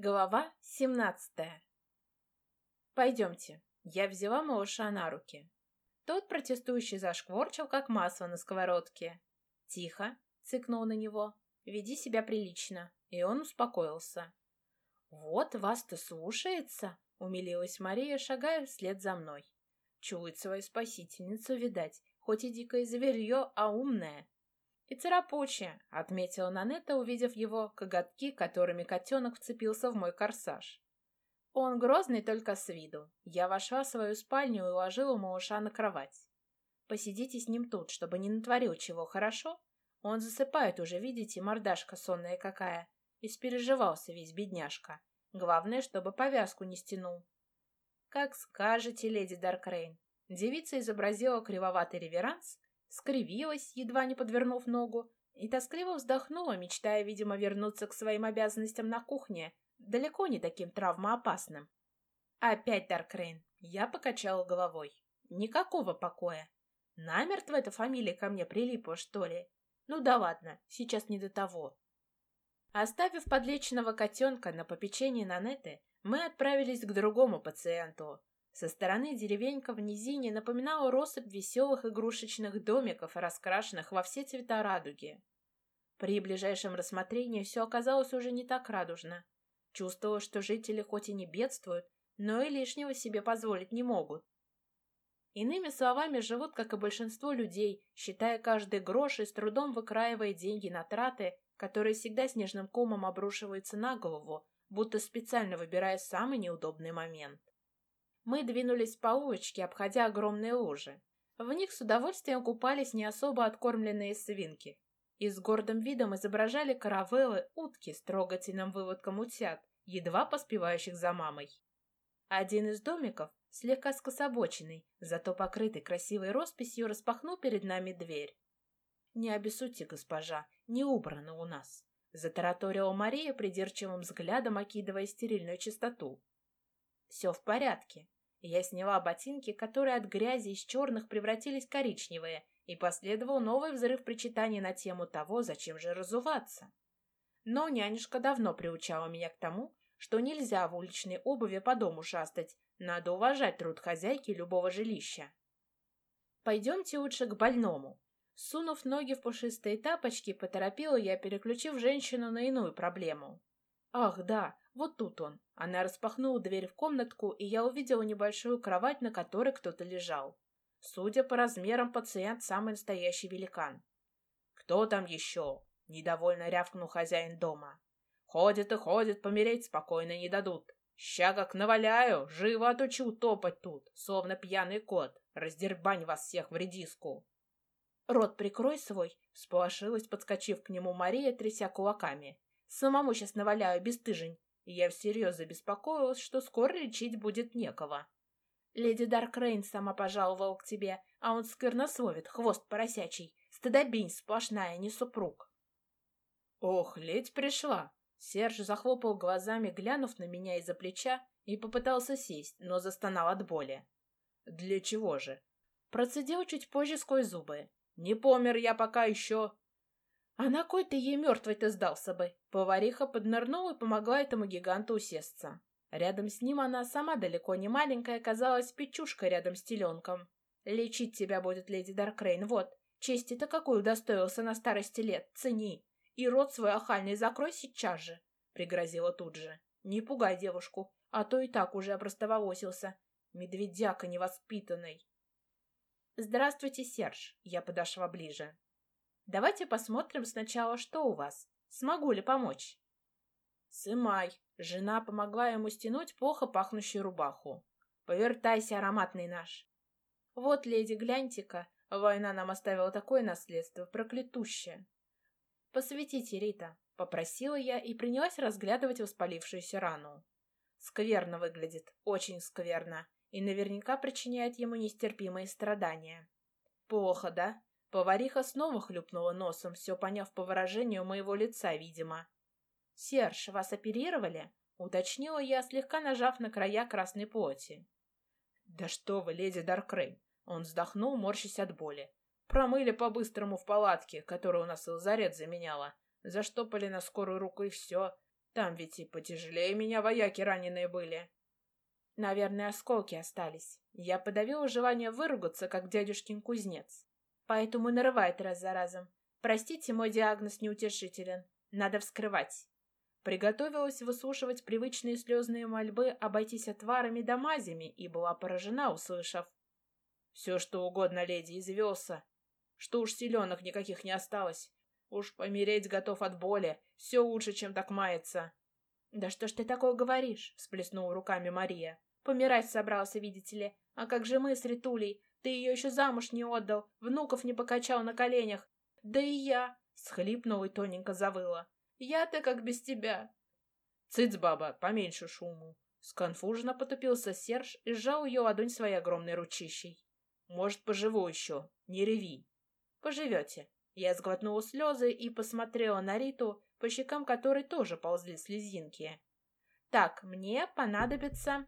Глава 17 «Пойдемте». Я взяла малыша на руки. Тот протестующий зашкворчил, как масло на сковородке. «Тихо», — цыкнул на него, — «веди себя прилично». И он успокоился. «Вот вас-то слушается», — умилилась Мария, шагая вслед за мной. Чует свою спасительницу, видать, хоть и дикое зверье, а умное. «И царапучая», — отметила Нанетта, увидев его коготки, которыми котенок вцепился в мой корсаж. Он грозный только с виду. Я вошла в свою спальню и уложила малыша на кровать. Посидите с ним тут, чтобы не натворил чего, хорошо? Он засыпает уже, видите, мордашка сонная какая. Испереживался весь бедняжка. Главное, чтобы повязку не стянул. Как скажете, леди Даркрейн. Девица изобразила кривоватый реверанс, скривилась, едва не подвернув ногу, и тоскливо вздохнула, мечтая, видимо, вернуться к своим обязанностям на кухне, далеко не таким травмоопасным. Опять Даркрейн. Я покачала головой. Никакого покоя. Намертво эта фамилия ко мне прилипла, что ли? Ну да ладно, сейчас не до того. Оставив подлеченного котенка на попечении Нанеты, мы отправились к другому пациенту, со стороны деревенька в низине напоминала россыпь веселых игрушечных домиков, раскрашенных во все цвета радуги. При ближайшем рассмотрении все оказалось уже не так радужно. Чувствовала, что жители хоть и не бедствуют, но и лишнего себе позволить не могут. Иными словами, живут, как и большинство людей, считая каждый грош и с трудом выкраивая деньги на траты, которые всегда снежным комом обрушиваются на голову, будто специально выбирая самый неудобный момент. Мы двинулись по улочке, обходя огромные лужи. В них с удовольствием купались не особо откормленные свинки. И с гордым видом изображали каравеллы, утки с трогательным выводком утят, едва поспевающих за мамой. Один из домиков, слегка скособоченный, зато покрытый красивой росписью, распахнул перед нами дверь. «Не обессудьте, госпожа, не убрано у нас», — затараторила Мария, придирчивым взглядом окидывая стерильную чистоту. «Все в порядке. Я сняла ботинки, которые от грязи из черных превратились в коричневые, и последовал новый взрыв причитаний на тему того, зачем же разуваться. Но нянюшка давно приучала меня к тому, что нельзя в уличной обуви по дому шастать, надо уважать труд хозяйки любого жилища. Пойдемте лучше к больному. Сунув ноги в пушистые тапочки, поторопила я, переключив женщину на иную проблему. Ах, да, вот тут он. Она распахнула дверь в комнатку, и я увидела небольшую кровать, на которой кто-то лежал. Судя по размерам, пациент самый настоящий великан. «Кто там еще?» — недовольно рявкнул хозяин дома. «Ходит и ходит, помереть спокойно не дадут. Ща как наваляю, живо отучу топать тут, словно пьяный кот. Раздербань вас всех в редиску!» «Рот прикрой свой!» — сполошилась, подскочив к нему Мария, тряся кулаками. «Самому сейчас наваляю, бесстыжень!» И я всерьез забеспокоилась, что скоро лечить будет некого. Леди Даркрейн сама пожаловала к тебе, а он сквернословит, хвост поросячий, стыдобень сплошная, не супруг. Ох, ледь пришла. Серж захлопал глазами, глянув на меня из-за плеча, и попытался сесть, но застонал от боли. Для чего же? Процедил чуть позже сквозь зубы. Не помер я пока еще. А на кой ты ей мертвой-то сдался бы? Повариха поднырнула и помогла этому гиганту усесться. Рядом с ним она сама далеко не маленькая, казалась печушкой рядом с теленком. Лечить тебя будет леди Даркрейн, вот. Чести-то какой удостоился на старости лет, цени. И рот свой охальный закрой сейчас же, — пригрозила тут же. Не пугай девушку, а то и так уже опростоволосился. Медведяка невоспитанный. «Здравствуйте, Серж!» Я подошла ближе. Давайте посмотрим сначала, что у вас. Смогу ли помочь?» «Сымай!» Жена помогла ему стянуть плохо пахнущую рубаху. «Повертайся, ароматный наш!» «Вот, леди, гляньте-ка, война нам оставила такое наследство, проклятущее!» «Посветите, Рита!» — попросила я и принялась разглядывать воспалившуюся рану. Скверно выглядит, очень скверно, и наверняка причиняет ему нестерпимые страдания. «Плохо, да?» Повариха снова хлюпнула носом, все поняв по выражению моего лица, видимо. «Серж, вас оперировали?» — уточнила я, слегка нажав на края красной плоти. «Да что вы, леди Даркрейн!» Он вздохнул, морщась от боли. «Промыли по-быстрому в палатке, которую у нас лазарет заменяла. Заштопали на скорую руку и все. Там ведь и потяжелее меня вояки раненые были. Наверное, осколки остались. Я подавила желание выругаться, как дядюшкин кузнец. Поэтому нарывает раз за разом. Простите, мой диагноз неутешителен. Надо вскрывать. Приготовилась выслушивать привычные слезные мольбы обойтись отварами да мазями и была поражена, услышав. Все, что угодно, леди, извелся. Что уж силенок никаких не осталось. Уж помереть готов от боли. Все лучше, чем так мается. «Да что ж ты такое говоришь?» — всплеснула руками Мария. «Помирать собрался, видите ли. А как же мы с Ритулей? Ты ее еще замуж не отдал, внуков не покачал на коленях. Да и я!» — схлипнула и тоненько завыла. «Я-то как без тебя!» «Цыц, баба, поменьше шуму!» Сконфуженно потупился Серж и сжал ее ладонь своей огромной ручищей. «Может, поживу еще. Не реви!» «Поживете!» Я сглотнула слезы и посмотрела на Риту, по щекам которой тоже ползли слезинки. «Так, мне понадобится